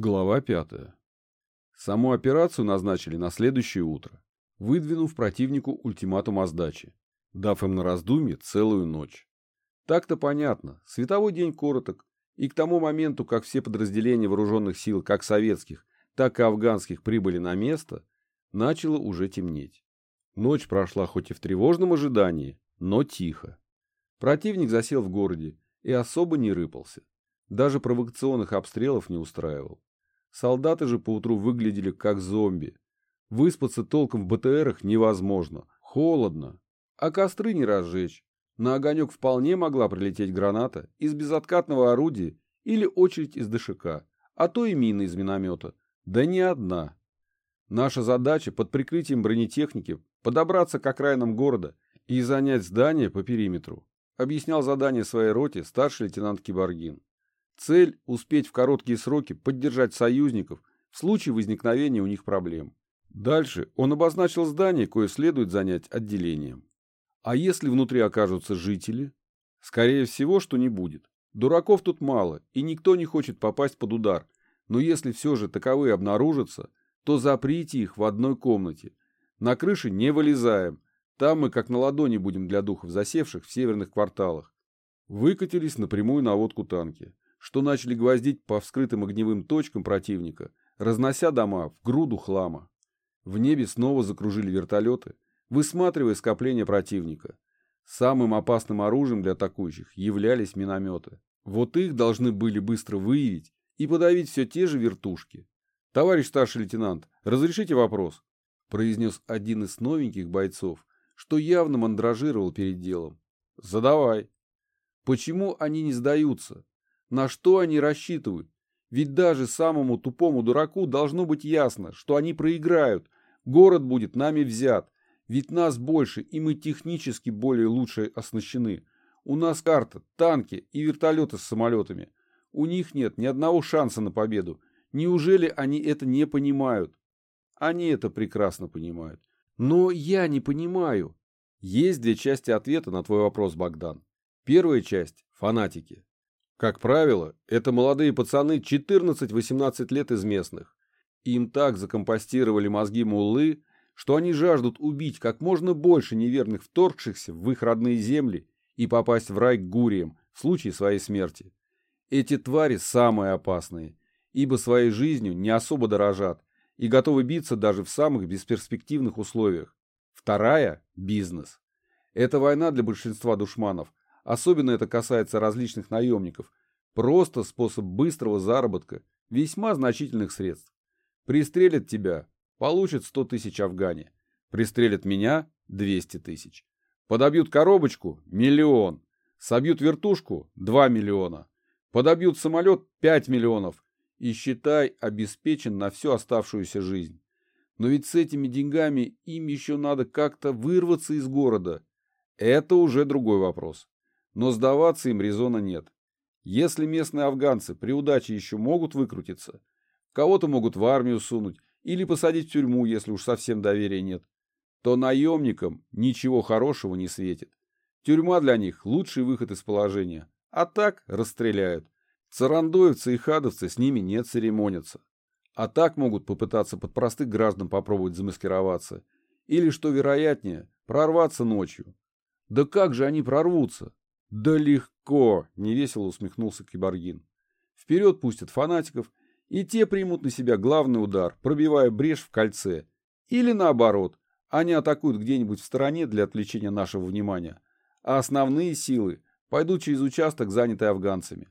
Глава 5. Саму операцию назначили на следующее утро, выдвинув противнику ультиматум о сдаче, дав им на раздумье целую ночь. Так-то понятно, световой день короток, и к тому моменту, как все подразделения вооруженных сил, как советских, так и афганских, прибыли на место, начало уже темнеть. Ночь прошла хоть и в тревожном ожидании, но тихо. Противник засел в городе и особо не рыпался. Даже провокационных обстрелов не устраивал. Солдаты же поутру выглядели как зомби. Выспаться толком в БТРах невозможно. Холодно. А костры не разжечь. На огонек вполне могла прилететь граната из безоткатного орудия или очередь из ДШК, а то и мина из миномета. Да не одна. Наша задача под прикрытием бронетехники подобраться к окраинам города и занять здание по периметру, объяснял задание своей роте старший лейтенант Киборгин. Цель – успеть в короткие сроки поддержать союзников в случае возникновения у них проблем. Дальше он обозначил здание, кое следует занять отделением. А если внутри окажутся жители? Скорее всего, что не будет. Дураков тут мало, и никто не хочет попасть под удар. Но если все же таковые обнаружатся, то заприте их в одной комнате. На крыше не вылезаем. Там мы как на ладони будем для духов засевших в северных кварталах. Выкатились напрямую на водку танки что начали гвоздить по вскрытым огневым точкам противника, разнося дома в груду хлама. В небе снова закружили вертолеты, высматривая скопление противника. Самым опасным оружием для атакующих являлись минометы. Вот их должны были быстро выявить и подавить все те же вертушки. «Товарищ старший лейтенант, разрешите вопрос?» произнес один из новеньких бойцов, что явно мандражировал перед делом. «Задавай». «Почему они не сдаются? На что они рассчитывают? Ведь даже самому тупому дураку должно быть ясно, что они проиграют, город будет нами взят, ведь нас больше, и мы технически более лучше оснащены. У нас карта, танки и вертолеты с самолетами. У них нет ни одного шанса на победу. Неужели они это не понимают? Они это прекрасно понимают. Но я не понимаю. Есть две части ответа на твой вопрос, Богдан. Первая часть – фанатики. Как правило, это молодые пацаны 14-18 лет из местных. Им так закомпостировали мозги муллы, что они жаждут убить как можно больше неверных вторгшихся в их родные земли и попасть в рай к гуриям в случае своей смерти. Эти твари самые опасные, ибо своей жизнью не особо дорожат и готовы биться даже в самых бесперспективных условиях. Вторая – бизнес. Это война для большинства душманов, Особенно это касается различных наемников. Просто способ быстрого заработка весьма значительных средств. Пристрелят тебя, получат 100 тысяч афгане. Пристрелят меня – 200 тысяч. Подобьют коробочку – миллион. Собьют вертушку – 2 миллиона. Подобьют самолет – 5 миллионов. И считай, обеспечен на всю оставшуюся жизнь. Но ведь с этими деньгами им еще надо как-то вырваться из города. Это уже другой вопрос. Но сдаваться им резона нет. Если местные афганцы при удаче еще могут выкрутиться, кого-то могут в армию сунуть или посадить в тюрьму, если уж совсем доверия нет, то наемникам ничего хорошего не светит. Тюрьма для них – лучший выход из положения. А так расстреляют. Царандоевцы и хадовцы с ними не церемонятся. А так могут попытаться под простых граждан попробовать замаскироваться. Или, что вероятнее, прорваться ночью. Да как же они прорвутся? «Да легко!» – невесело усмехнулся Киборгин. «Вперед пустят фанатиков, и те примут на себя главный удар, пробивая брешь в кольце. Или наоборот, они атакуют где-нибудь в стороне для отвлечения нашего внимания, а основные силы пойдут через участок, занятый афганцами.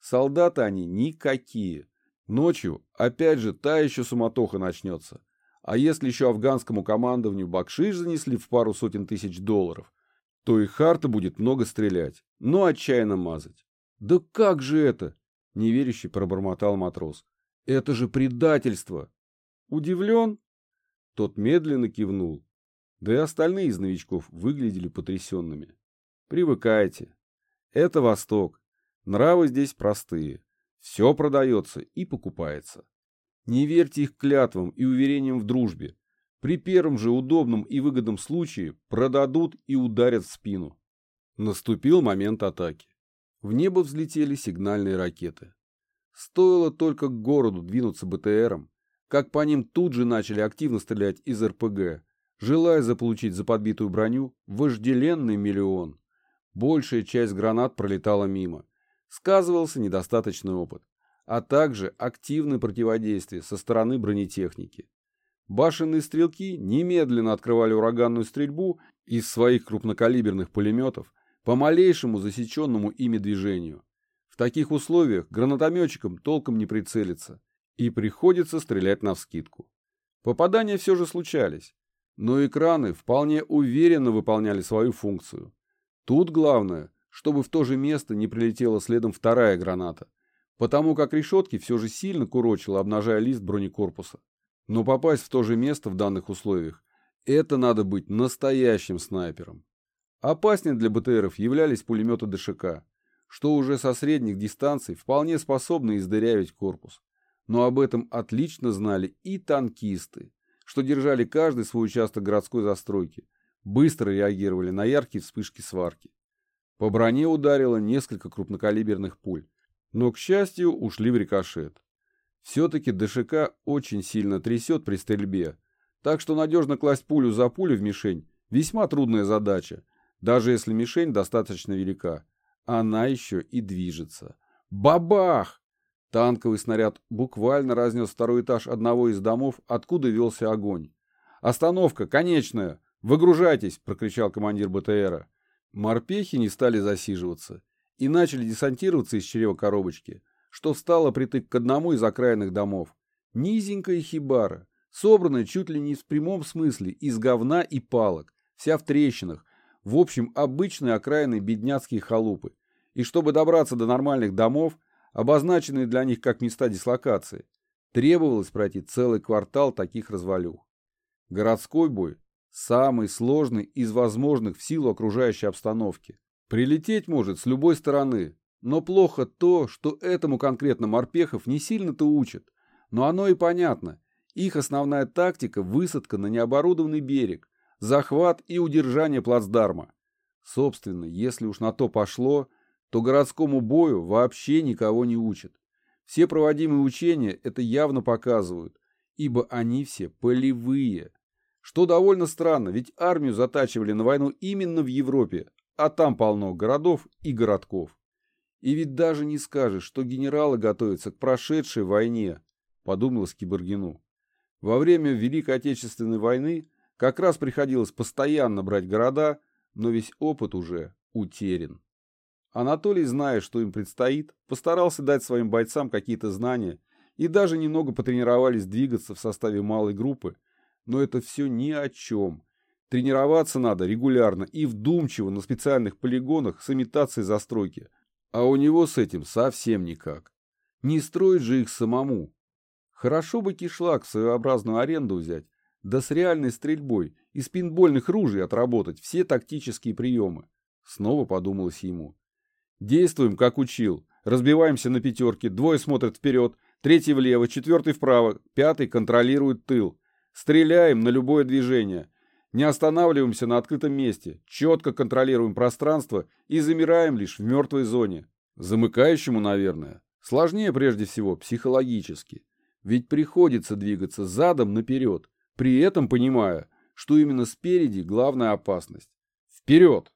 Солдаты они никакие. Ночью, опять же, та еще суматоха начнется. А если еще афганскому командованию бакшиш занесли в пару сотен тысяч долларов, то и Харта будет много стрелять, но отчаянно мазать. «Да как же это?» — неверящий пробормотал матрос. «Это же предательство!» «Удивлен?» Тот медленно кивнул. Да и остальные из новичков выглядели потрясенными. «Привыкайте. Это Восток. Нравы здесь простые. Все продается и покупается. Не верьте их клятвам и уверениям в дружбе. При первом же удобном и выгодном случае продадут и ударят в спину. Наступил момент атаки. В небо взлетели сигнальные ракеты. Стоило только к городу двинуться БТРом, как по ним тут же начали активно стрелять из РПГ, желая заполучить за подбитую броню вожделенный миллион. Большая часть гранат пролетала мимо. Сказывался недостаточный опыт, а также активное противодействие со стороны бронетехники. Башенные стрелки немедленно открывали ураганную стрельбу из своих крупнокалиберных пулеметов по малейшему засеченному ими движению. В таких условиях гранатометчикам толком не прицелиться, и приходится стрелять навскидку. Попадания все же случались, но экраны вполне уверенно выполняли свою функцию. Тут главное, чтобы в то же место не прилетела следом вторая граната, потому как решетки все же сильно курочило, обнажая лист бронекорпуса. Но попасть в то же место в данных условиях – это надо быть настоящим снайпером. Опаснее для БТРов являлись пулеметы ДШК, что уже со средних дистанций вполне способны издырявить корпус. Но об этом отлично знали и танкисты, что держали каждый свой участок городской застройки, быстро реагировали на яркие вспышки сварки. По броне ударило несколько крупнокалиберных пуль, но, к счастью, ушли в рикошет. Все-таки ДШК очень сильно трясет при стрельбе, так что надежно класть пулю за пулю в мишень весьма трудная задача, даже если мишень достаточно велика. Она еще и движется. Бабах! Танковый снаряд буквально разнес второй этаж одного из домов, откуда велся огонь. «Остановка! Конечная! Выгружайтесь!» – прокричал командир БТРа. Морпехи не стали засиживаться и начали десантироваться из чрева коробочки, что встало притык к одному из окраинных домов. Низенькая хибара, собранная чуть ли не в прямом смысле из говна и палок, вся в трещинах, в общем, обычные окраины бедняцкие халупы. И чтобы добраться до нормальных домов, обозначенные для них как места дислокации, требовалось пройти целый квартал таких развалюх. Городской бой – самый сложный из возможных в силу окружающей обстановки. Прилететь может с любой стороны, но плохо то, что этому конкретно морпехов не сильно-то учат. Но оно и понятно. Их основная тактика – высадка на необорудованный берег, захват и удержание плацдарма. Собственно, если уж на то пошло, то городскому бою вообще никого не учат. Все проводимые учения это явно показывают, ибо они все полевые. Что довольно странно, ведь армию затачивали на войну именно в Европе, а там полно городов и городков. И ведь даже не скажешь, что генералы готовятся к прошедшей войне, подумалось Киборгину. Во время Великой Отечественной войны как раз приходилось постоянно брать города, но весь опыт уже утерян. Анатолий, зная, что им предстоит, постарался дать своим бойцам какие-то знания и даже немного потренировались двигаться в составе малой группы, но это все ни о чем. Тренироваться надо регулярно и вдумчиво на специальных полигонах с имитацией застройки, а у него с этим совсем никак. Не строить же их самому. Хорошо бы кишлак в своеобразную аренду взять, да с реальной стрельбой из пинбольных ружей отработать все тактические приемы. Снова подумалось ему. Действуем, как учил. Разбиваемся на пятерки, двое смотрят вперед, третий влево, четвертый вправо, пятый контролирует тыл. Стреляем на любое движение. Не останавливаемся на открытом месте, четко контролируем пространство и замираем лишь в мертвой зоне. Замыкающему, наверное, сложнее прежде всего психологически. Ведь приходится двигаться задом наперед, при этом понимая, что именно спереди главная опасность. Вперед!